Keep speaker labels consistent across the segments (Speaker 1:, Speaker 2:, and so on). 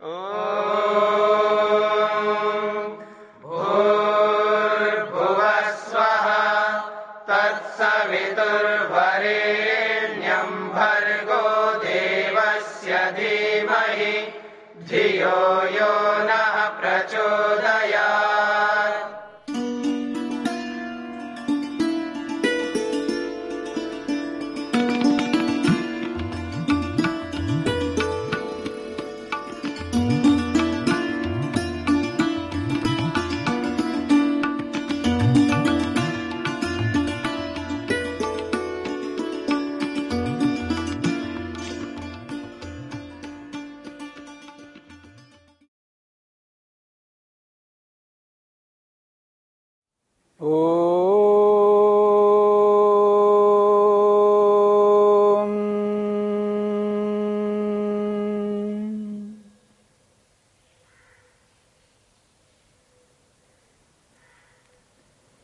Speaker 1: Oh.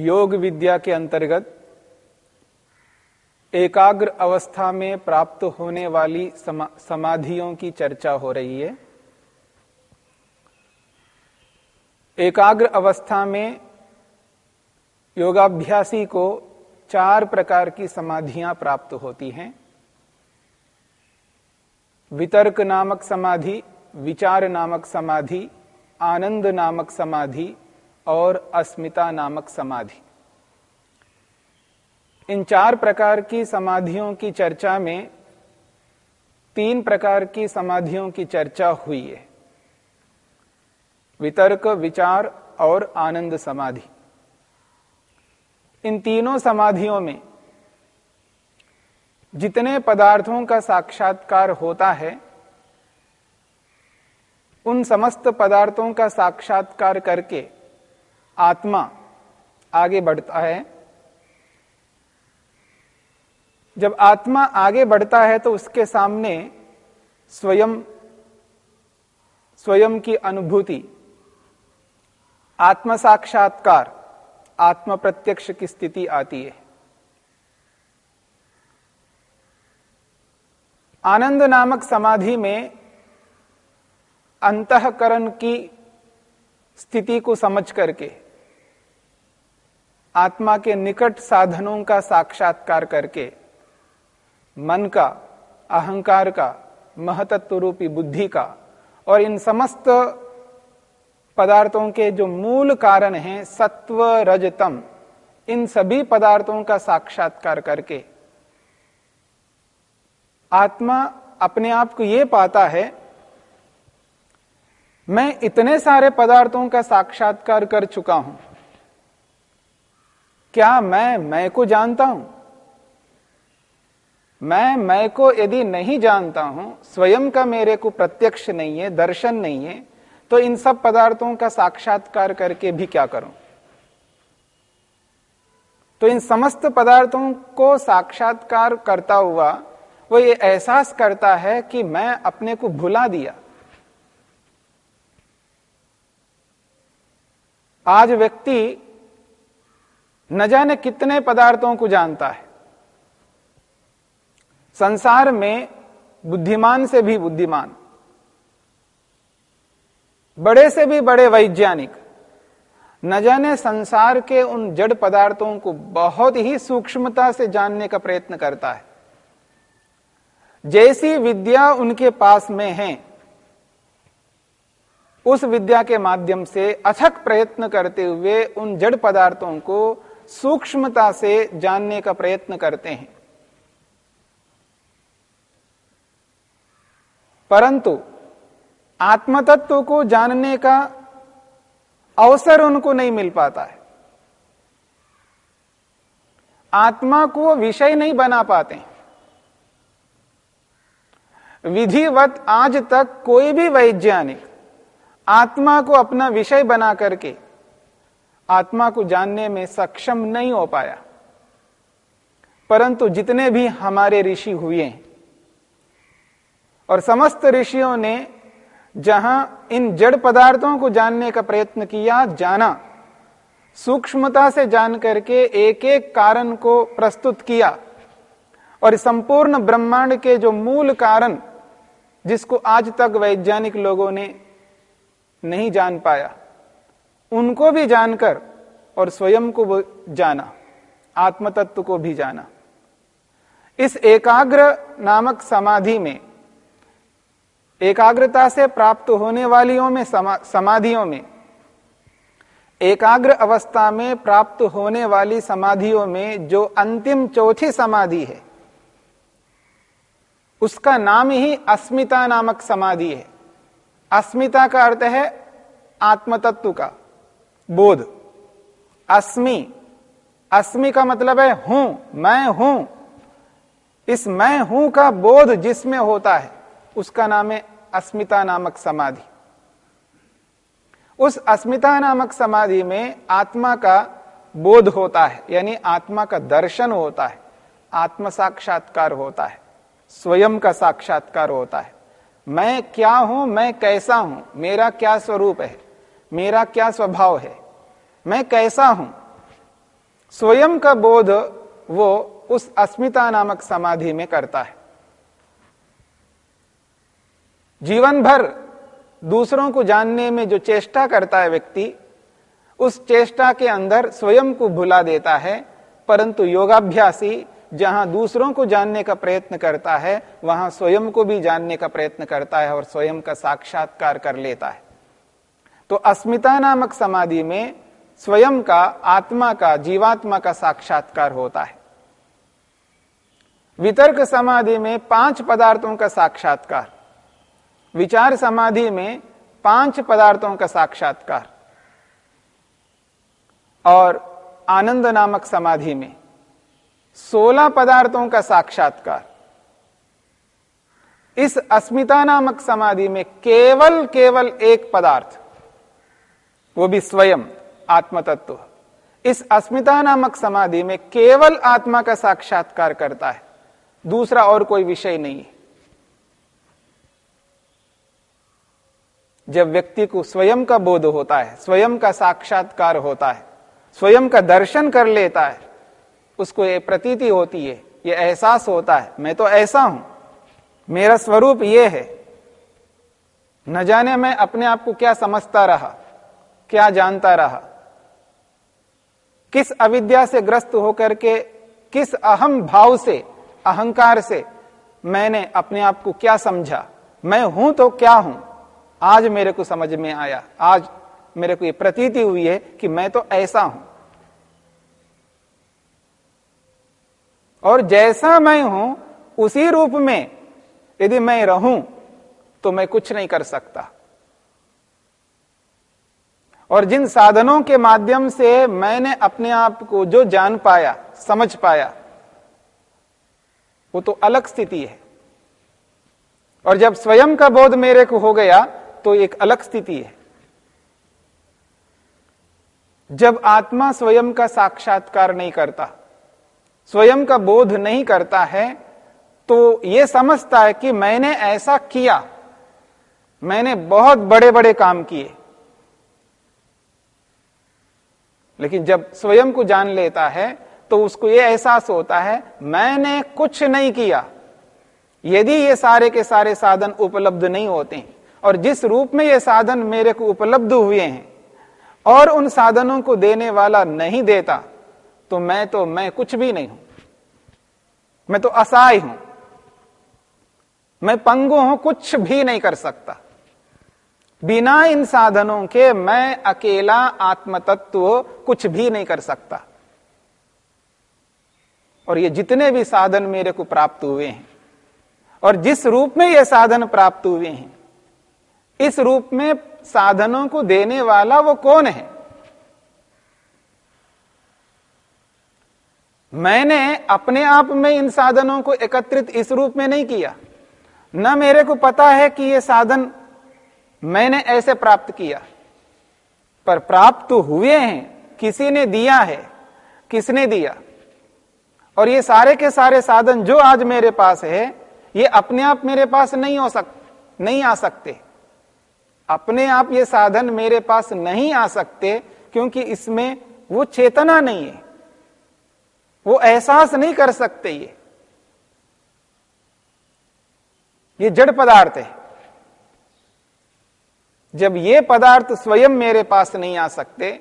Speaker 1: योग विद्या के अंतर्गत एकाग्र अवस्था में प्राप्त होने वाली समा, समाधियों की चर्चा हो रही है। एकाग्र अवस्था में योगाभ्यासी को चार प्रकार की समाधियाँ प्राप्त होती हैं। वितर्क नामक समाधि विचार नामक समाधि आनंद नामक समाधि और अस्मिता नामक समाधि। इन चार प्रकार की समाधियों की चर्चा में तीन प्रकार की समाधियों की चर्चा हुई है। वितर्क, विचार और आनंद समाधि। इन तीनों समाधियों में जितने पदार्थों का साक्षात्कार होता है, उन समस्त पदार्थों का साक्षात्कार करके आत्मा आगे बढ़ता है। जब आत्मा आगे बढ़ता है तो उसके सामने स्वयं स्वयं की अनुभूति, आत्म साक्षात्कार, आत्म प्रत्यक्ष की स्थिति आती है। आनंद नामक समाधि में अंतकरण की स्थिति को समझ करके आत्मा के निकट साधनों का साक्षात्कार करके, मन का, अहंकार का महतत्व रूपी बुद्धि का और इन समस्त पदार्थों के जो मूल कारण हैं सत्व रजतम इन सभी पदार्थों का साक्षात्कार करके, आत्मा अपने आप को यह पाता है, मैं इतने सारे पदार्थों का साक्षात्कार कर चुका हूँ। क्या मैं मैं को जानता हूँ? मैं मैं को यदि नहीं जानता हूँ, स्वयं का मेरे को प्रत्यक्ष नहीं है, दर्शन नहीं है तो इन सब पदार्थों का साक्षात्कार करके भी क्या करूँ? तो इन समस्त पदार्थों को साक्षात्कार करता हुआ, वो ये एहसास करता है कि मैं अपने को भुला दिया। आज व्यक्ति न जाने कितने पदार्थों को जानता है। संसार में बुद्धिमान से भी बुद्धिमान, बड़े से भी बड़े वैज्ञानिक, न जाने संसार के उन जड़ पदार्थों को बहुत ही सूक्ष्मता से जानने का प्रयत्न करता है। जैसी विद्या उनके पास में है, उस विद्या के माध्यम से अथक प्रयत्न करते हुए उन जड़ पदार्थों को सूक्ष्मता से जानने का प्रयत्न करते हैं। परंतु आत्मतत्व को जानने का अवसर उनको नहीं मिल पाता है। आत्मा को विषय नहीं बना पाते विधिवत आज तक कोई भी वैज्ञानिक आत्मा को अपना विषय बना करके आत्मा को जानने में सक्षम नहीं हो पाया। परंतु जितने भी हमारे ऋषि हुए, और समस्त ऋषियों ने जहाँ इन जड़ पदार्थों को जानने का प्रयत्न किया, जाना, सूक्ष्मता से जान करके एक एक कारण को प्रस्तुत किया, और संपूर्ण ब्रह्मांड के जो मूल कारण, जिसको आज तक वैज्ञानिक लोगों ने नहीं जान पाया। उनको भी जानकर और स्वयं को जाना आत्म तत्व को भी जाना। इस एकाग्र नामक समाधि में एकाग्रता से प्राप्त होने वालियों में समा, समाधियों में एकाग्र अवस्था में प्राप्त होने वाली समाधियों में जो अंतिम चौथी समाधि है उसका नाम ही अस्मिता नामक समाधि है। अस्मिता का अर्थ है आत्मतत्व का। बोध। अस्मि। अस्मि का मतलब है हूँ, मैं हूँ। इस मैं हूँ का बोध जिसमें होता है, उसका नाम है अस्मिता नामक समाधि। उस अस्मिता नामक समाधि में आत्मा का बोध होता है, यानी आत्मा का दर्शन होता है, आत्म साक्षात्कार होता है, स्वयं का साक्षात्कार होता है। मैं क्या हूँ, मैं कैसा हूँ, मेरा क्या स्वरूप है? मेरा क्या स्वभाव है? मैं कैसा हूँ? स्वयं का बोध वो उस अस्मिता नामक समाधि में करता है। जीवन भर दूसरों को जानने में जो चेष्टा करता है व्यक्ति, उस चेष्टा के अंदर स्वयं को भुला देता है, परंतु योगाभ्यासी जहाँ दूसरों को जानने का प्रयत्न करता है, वहाँ स्वयं को भी जानने का प्रयत्न करता है और स्वयं का साक्षात्कार कर लेता है। तो अस्मिता नामक समाधि में स्वयं का, आत्मा का, जीवात्मा का साक्षात्कार होता है। वितर्क समाधि में पाँच पदार्थों का साक्षात्कार, विचार समाधि में पाँच पदार्थों का साक्षात्कार, और आनंद नामक समाधि में सोलह पदार्थों का साक्षात्कार। इस अस्मिता नामक समाधि में केवल केवल एक पदार्थ वो भी स्वयं आत्म तत्व इस अस्मिता नामक समाधि में केवल आत्मा का साक्षात्कार करता है, दूसरा और कोई विषय नहीं जब व्यक्ति को स्वयं का बोध होता है, स्वयं का साक्षात्कार होता है, स्वयं का दर्शन कर लेता है, उसको ये प्रतीति होती है, ये एहसास होता है, मैं तो ऐसा हूँ, मेरा स्वरूप ये है। न जाने मैं अपने आप को क्या समझता रहा। क्या जानता रहा? किस अविद्या से ग्रस्त होकर के, किस अहम भाव से, अहंकार से मैंने अपने आप को क्या समझा? मैं हूँ तो क्या हूँ? आज मेरे को समझ में आया। आज मेरे को ये प्रतीति हुई है कि मैं तो ऐसा हूँ। और जैसा मैं हूँ, उसी रूप में यदि मैं रहूँ तो मैं कुछ नहीं कर सकता। और जिन साधनों के माध्यम से मैंने अपने आप को जो जान पाया, समझ पाया, वो तो अलग स्थिति है। और जब स्वयं का बोध मेरे को हो गया तो एक अलग स्थिति है। जब आत्मा स्वयं का साक्षात्कार नहीं करता, स्वयं का बोध नहीं करता है तो यह समझता है कि मैंने ऐसा किया, मैंने बहुत बड़े बड़े काम किए। लेकिन जब स्वयं को जान लेता है तो उसको यह एहसास होता है, मैंने कुछ नहीं किया। यदि ये सारे के सारे साधन उपलब्ध नहीं होते और जिस रूप में ये साधन मेरे को उपलब्ध हुए हैं, और उन साधनों को देने वाला नहीं देता तो मैं तो मैं कुछ भी नहीं हूँ। मैं तो असहाय हूँ। मैं पंगु हूँ, कुछ भी नहीं कर सकता। बिना इन साधनों के मैं अकेला आत्मतत्व कुछ भी नहीं कर सकता। और ये जितने भी साधन मेरे को प्राप्त हुए हैं, और जिस रूप में ये साधन प्राप्त हुए हैं, इस रूप में साधनों को देने वाला वो कौन है? मैंने अपने आप में इन साधनों को एकत्रित इस रूप में नहीं किया। न मेरे को पता है कि ये साधन मैंने ऐसे प्राप्त किया। पर प्राप्त हुए हैं, किसी ने दिया है, किसने दिया? और ये सारे के सारे साधन जो आज मेरे पास है, ये अपने आप मेरे पास नहीं हो सक, नहीं आ सकते। अपने आप ये साधन मेरे पास नहीं आ सकते, क्योंकि इसमें वो चेतना नहीं है। वो एहसास नहीं कर सकते ये। ये जड़ पदार्थ है। जब ये पदार्थ स्वयं मेरे पास नहीं आ सकते,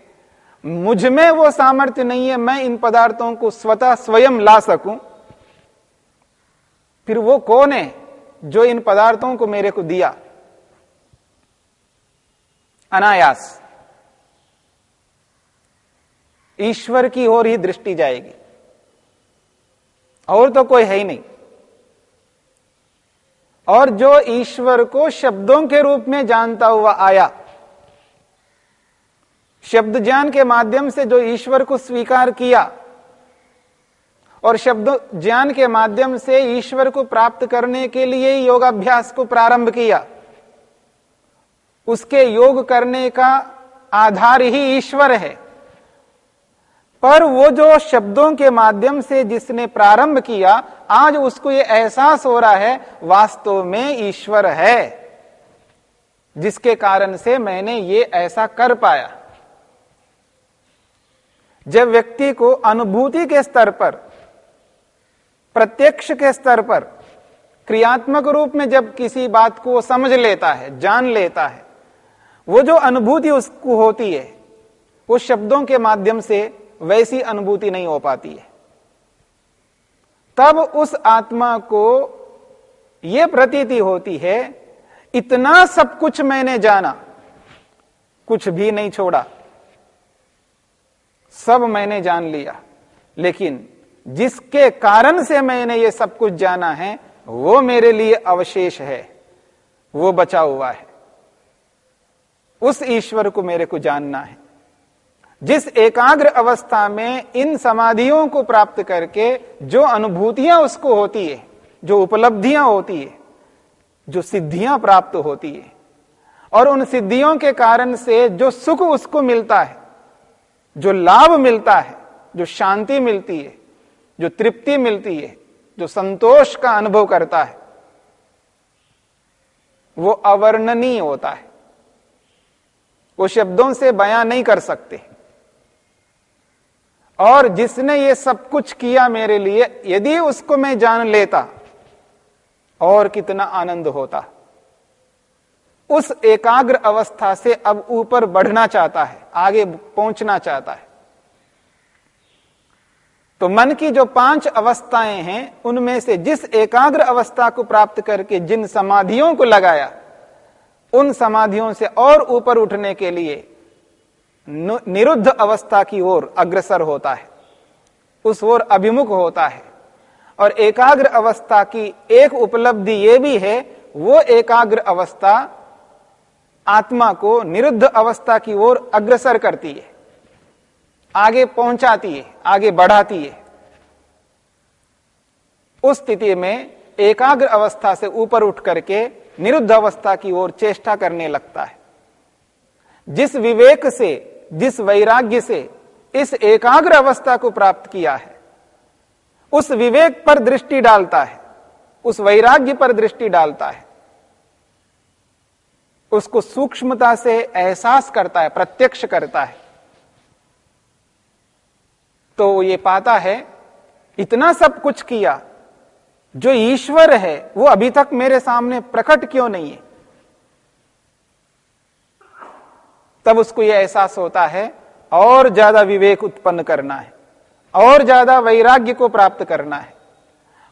Speaker 1: मुझमें वो सामर्थ्य नहीं है, मैं इन पदार्थों को स्वतः स्वयं ला सकूँ, फिर वो कौन है जो इन पदार्थों को मेरे को दिया? अनायास। ईश्वर की ओर ही दृष्टि जाएगी। और तो कोई है ही नहीं। और जो ईश्वर को शब्दों के रूप में जानता हुआ आया, शब्द ज्ञान के माध्यम से जो ईश्वर को स्वीकार किया, और शब्द ज्ञान के माध्यम से ईश्वर को प्राप्त करने के लिए योगाभ्यास को प्रारंभ किया, उसके योग करने का आधार ही ईश्वर है। पर वो जो शब्दों के माध्यम से जिसने प्रारंभ किया, आज उसको ये एहसास हो रहा है, वास्तव में ईश्वर है, जिसके कारण से मैंने ये ऐसा कर पाया। जब व्यक्ति को अनुभूति के स्तर पर, प्रत्यक्ष के स्तर पर, क्रियात्मक रूप में जब किसी बात को समझ लेता है, जान लेता है, वो जो अनुभूति उसको होती है, वो शब्दों के माध्यम से वैसी अनुभूति नहीं हो पाती है। तब उस आत्मा को यह प्रतीति होती है, इतना सब कुछ मैंने जाना, कुछ भी नहीं छोड़ा, सब मैंने जान लिया, लेकिन जिसके कारण से मैंने ये सब कुछ जाना है, वो मेरे लिए अवशेष है, वो बचा हुआ है। उस ईश्वर को मेरे को जानना है। जिस एकाग्र अवस्था में इन समाधियों को प्राप्त करके जो अनुभूतियाँ उसको होती है, जो उपलब्धियाँ होती है, जो सिद्धियाँ प्राप्त होती है, और उन सिद्धियों के कारण से जो सुख उसको मिलता है, जो लाभ मिलता है, जो शांति मिलती है, जो तृप्ति मिलती है, जो संतोष का अनुभव करता है, वो अवर्णनीय होता है। वो शब्दों से बयां नहीं कर सकते। और जिसने ये सब कुछ किया मेरे लिए, यदि उसको मैं जान लेता, और कितना आनंद होता। उस एकाग्र अवस्था से अब ऊपर बढ़ना चाहता है, आगे पहुँचना चाहता है। तो मन की जो पाँच अवस्थाएँ हैं, उनमें से जिस एकाग्र अवस्था को प्राप्त करके जिन समाधियों को लगाया, उन समाधियों से और ऊपर उठने के लिए निरुद्ध अवस्था की ओर अग्रसर होता है। उस ओर अभिमुख होता है। और एकाग्र अवस्था की एक उपलब्धि यह भी है, वो एकाग्र अवस्था आत्मा को निरुद्ध अवस्था की ओर अग्रसर करती है। आगे पहुंचाती है, आगे बढ़ाती है। उस स्थिति में एकाग्र अवस्था से ऊपर उठ करके निरुद्ध अवस्था की ओर चेष्टा करने लगता है। जिस विवेक से जिस वैराग्य से इस एकाग्र अवस्था को प्राप्त किया है, उस विवेक पर दृष्टि डालता है, उस वैराग्य पर दृष्टि डालता है, उसको सूक्ष्मता से एहसास करता है, प्रत्यक्ष करता है तो ये पाता है, इतना सब कुछ किया, जो ईश्वर है, वो अभी तक मेरे सामने प्रकट क्यों नहीं है? तब उसको यह एहसास होता है, और ज़्यादा विवेक उत्पन्न करना है, और ज़्यादा वैराग्य को प्राप्त करना है।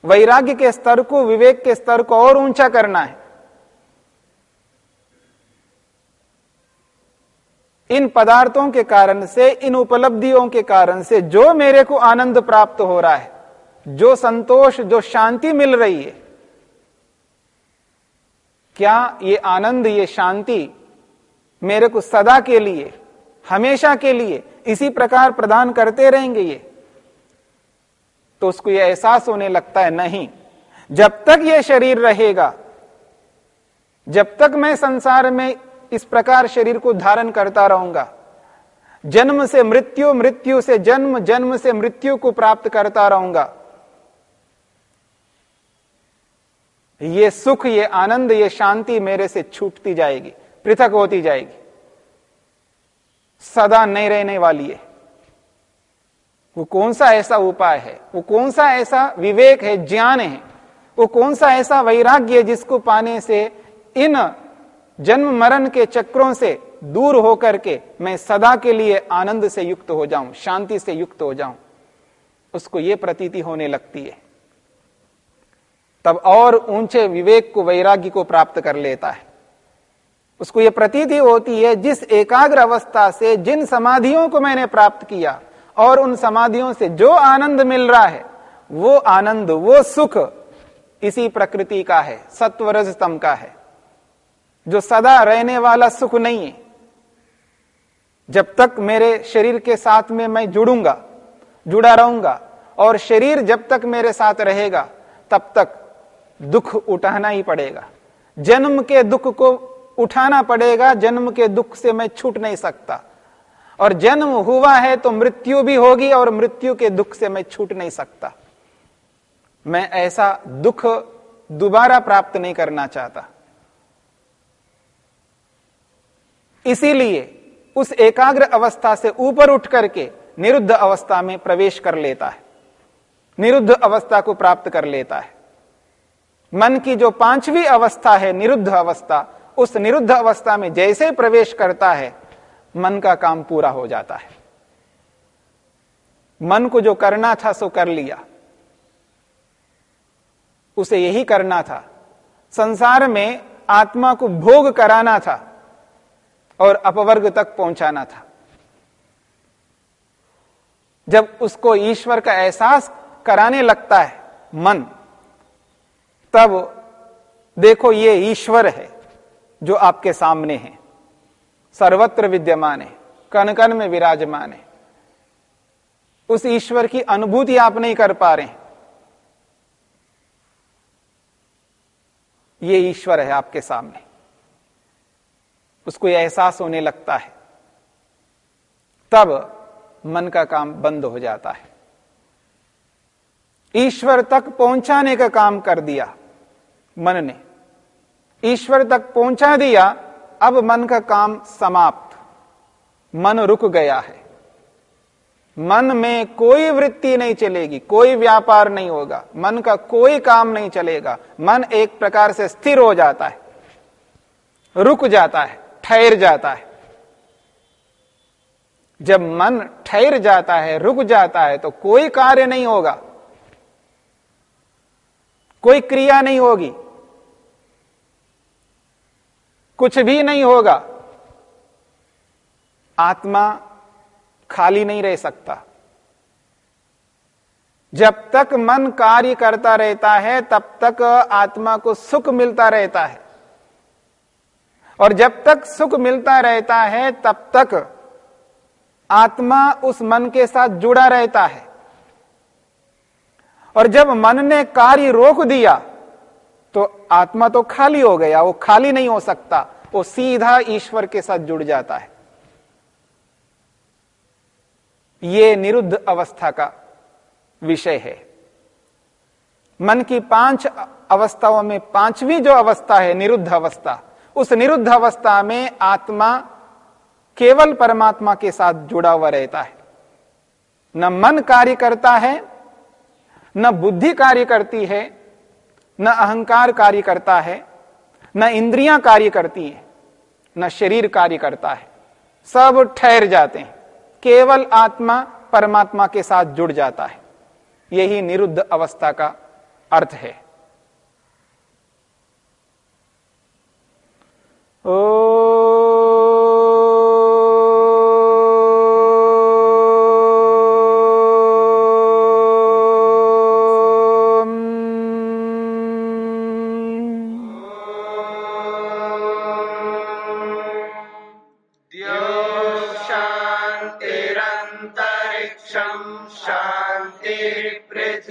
Speaker 1: वैराग्य के स्तर को, विवेक के स्तर को और ऊँचा करना है। इन पदार्थों के कारण से, इन उपलब्धियों के कारण से, जो मेरे को आनंद प्राप्त हो रहा है, जो संतोष, जो शांति मिल रही है, क्या ये आनंद, ये शांति मेरे को सदा के लिए, हमेशा के लिए, इसी प्रकार प्रदान करते रहेंगे ये। तो उसको यह एहसास होने लगता है, नहीं, जब तक यह शरीर रहेगा, जब तक मैं संसार में इस प्रकार शरीर को धारण करता रहूँगा, जन्म से मृत्यु मृत्यु से जन्म जन्म से मृत्यु को प्राप्त करता रहूँगा, ये सुख, ये आनंद, ये शांति मेरे से छूटती जाएगी। पृथक होती जाएगी। सदा नहीं रहने वाली है। वो कौन सा ऐसा उपाय है? वो कौन सा ऐसा विवेक है, ज्ञान है? वो कौन सा ऐसा वैराग्य है जिसको पाने से, इन जन्म मरण के चक्रों से दूर होकर के मैं सदा के लिए आनंद से युक्त हो जाऊँ, शांति से युक्त हो जाऊँ? उसको यह प्रतीति होने लगती है। तब और ऊँचे विवेक को, वैराग्य को प्राप्त कर लेता है। उसको ये प्रतीति होती है, जिस एकाग्र अवस्था से, जिन समाधियों को मैंने प्राप्त किया, और उन समाधियों से जो आनंद मिल रहा है, वो आनंद, वो सुख इसी प्रकृति का है, सत्वरजतम का है। जो सदा रहने वाला सुख नहीं है। जब तक मेरे शरीर के साथ में मैं जुड़ूँगा, जुड़ा रहूँगा, और शरीर जब तक मेरे साथ रहेगा, तब तक दुख उठाना ही पड़ेगा। जन्म के दुख को उठाना पड़ेगा, जन्म के दुख से मैं छूट नहीं सकता। और जन्म हुआ है तो मृत्यु भी होगी और मृत्यु के दुख से मैं छूट नहीं सकता। मैं ऐसा दुख दोबारा प्राप्त नहीं करना चाहता। इसीलिए उस एकाग्र अवस्था से ऊपर उठ करके निरुद्ध अवस्था में प्रवेश कर लेता है। निरुद्ध अवस्था को प्राप्त कर लेता है। मन की जो पांचवी अवस्था है, निरुद्ध अवस्था उस निरुद्ध अवस्था में जैसे प्रवेश करता है, मन का काम पूरा हो जाता है। मन को जो करना था, सो कर लिया। उसे यही करना था। संसार में आत्मा को भोग कराना था और अपवर्ग तक पहुंचाना था। जब उसको ईश्वर का एहसास कराने लगता है मन, तब देखो ये ईश्वर है। जो आपके सामने हैं। सर्वत्र विद्यमान है कन कन में विराजमान है। उस ईश्वर की अनुभूति आप नहीं कर पा रहे ये ईश्वर है आपके सामने। उसको यह एहसास होने लगता है। तब मन का काम बंद हो जाता है। ईश्वर तक पहुँचाने का काम कर दिया मन ने। ईश्वर तक पहुँचा दिया, अब मन का काम समाप्त। मन रुक गया है। मन में कोई वृत्ति नहीं चलेगी, कोई व्यापार नहीं होगा, मन का कोई काम नहीं चलेगा। मन एक प्रकार से स्थिर हो जाता है, रुक जाता है, ठहर जाता है। जब मन ठहर जाता है, रुक जाता है तो कोई कार्य नहीं होगा, कोई क्रिया नहीं होगी। कुछ भी नहीं होगा। आत्मा खाली नहीं रह सकता। जब तक मन कार्य करता रहता है, तब तक आत्मा को सुख मिलता रहता है। और जब तक सुख मिलता रहता है, तब तक आत्मा उस मन के साथ जुड़ा रहता है। और जब मन ने कार्य रोक दिया तो आत्मा तो खाली हो गया, वो खाली नहीं हो सकता, वो सीधा ईश्वर के साथ जुड़ जाता है। ये निरुद्ध अवस्था का विषय है। मन की पाँच अवस्थाओं में पांचवी जो अवस्था है, निरुद्ध अवस्था, उस निरुद्ध अवस्था में आत्मा केवल परमात्मा के साथ जुड़ा हुआ रहता है। न मन कार्य करता है, न बुद्धि कार्य करती है न अहंकार कार्य करता है, न इंद्रियाँ कार्य करती हैं, न शरीर कार्य करता है। सब ठहर जाते हैं। केवल आत्मा परमात्मा के साथ जुड़ जाता है। यही निरुद्ध अवस्था का अर्थ है। ओ